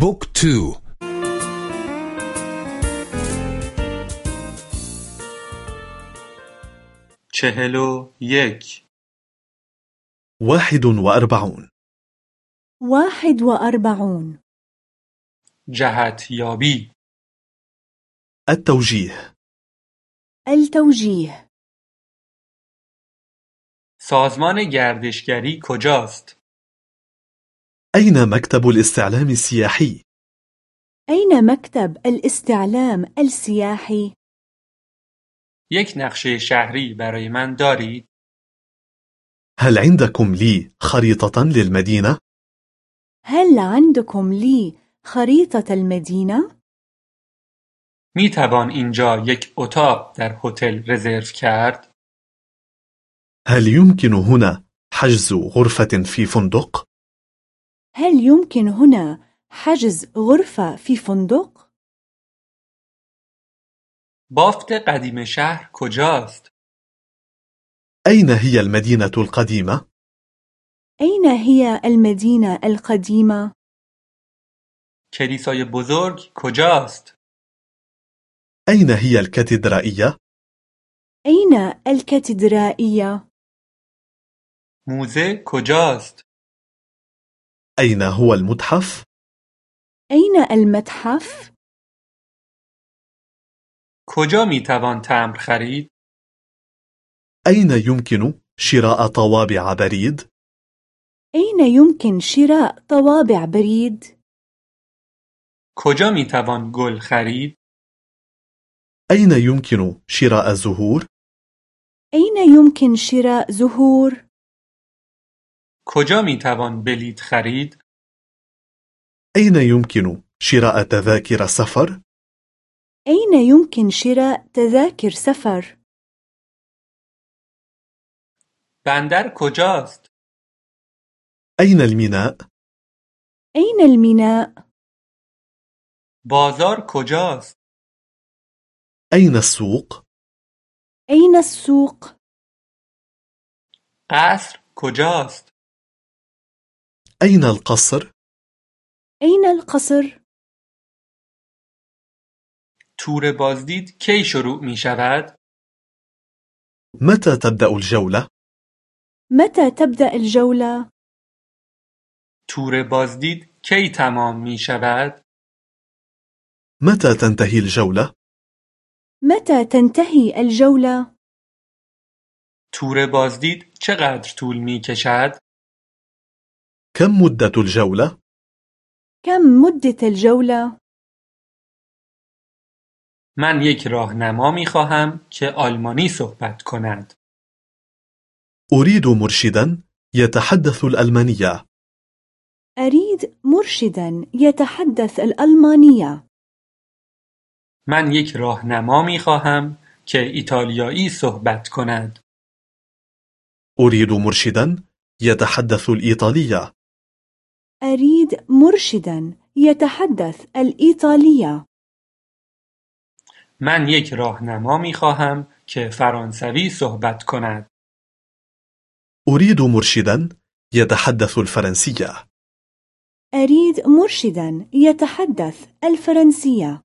book two. چهل و یک. واحد وأربعون واحد وأربعون جهت یابی. التوجيه. التوجيه. سازمان گردشگری کجاست؟ أين مكتب الاستعلام السياحي؟ أين مكتب الاستعلام السياحي؟ یک نقشه شهری برای من دارید؟ هل عندكم لي خريطة للمدينة؟ هل عندكم لي خريطة المدينة؟ می توان اینجا یک اتاق در هتل رزرو کرد؟ هل يمكن هنا حجز غرفة في فندق؟ هل يمكن هنا حجز غرفة في فندق؟ بافت قدیم شهر کجاست؟ أين هي المدينة القديمة؟ أين هي المدينة القديمة؟ کلیسای بزرگ کجاست؟ أين هي الكاتدرائية؟ أين الكاتدرائية؟ موزه کجاست؟ أين هو المتحف؟ أين المتحف؟ کجا می توان تمبر خرید؟ أين يمكن شراء طوابع بريد؟ أين يمكن شراء طوابع بريد؟ کجا می توان گل خرید؟ أين يمكن شراء زهور؟ أين يمكن شراء زهور؟ کجا می توان بلیط خرید؟ أين يمكن شراء تذاكر سفر؟ أين يمكن شراء تذاكر سفر؟ بندر کجاست؟ أين الميناء؟ أين الميناء؟ بازار کجاست؟ أين السوق؟ أين السوق؟ قصر کجاست؟ أين القصر؟ أين القصر؟ تور بازدید کی شروع می شود؟ متى تبدأ الجولة؟ متى تبدأ الجولة؟ تور بازدید کی تمام می شود؟ متى تنتهي الجولة؟ متى تنتهي الجولة؟ تور بازدید چقدر طول می کشد؟ كم مدة الجولة؟ كم مدة الجولة؟ من یک راهنما می خواهم که آلمانی صحبت کند. أريد مرشدا يتحدث الألمانية أريد مرشدا يتحدث الألمانية. من یک راهنما می خواهم که ایتالیایی صحبت کند. أريد مرشدا يتحدث الإيطالية أريد مرشدا يتحدث الإيطالية. من یک راهنما می خواهم که فرانسوی صحبت کند. أريد مرشدا يتحدث الفرنسية أريد مرشدا يتحدث الفرنسية.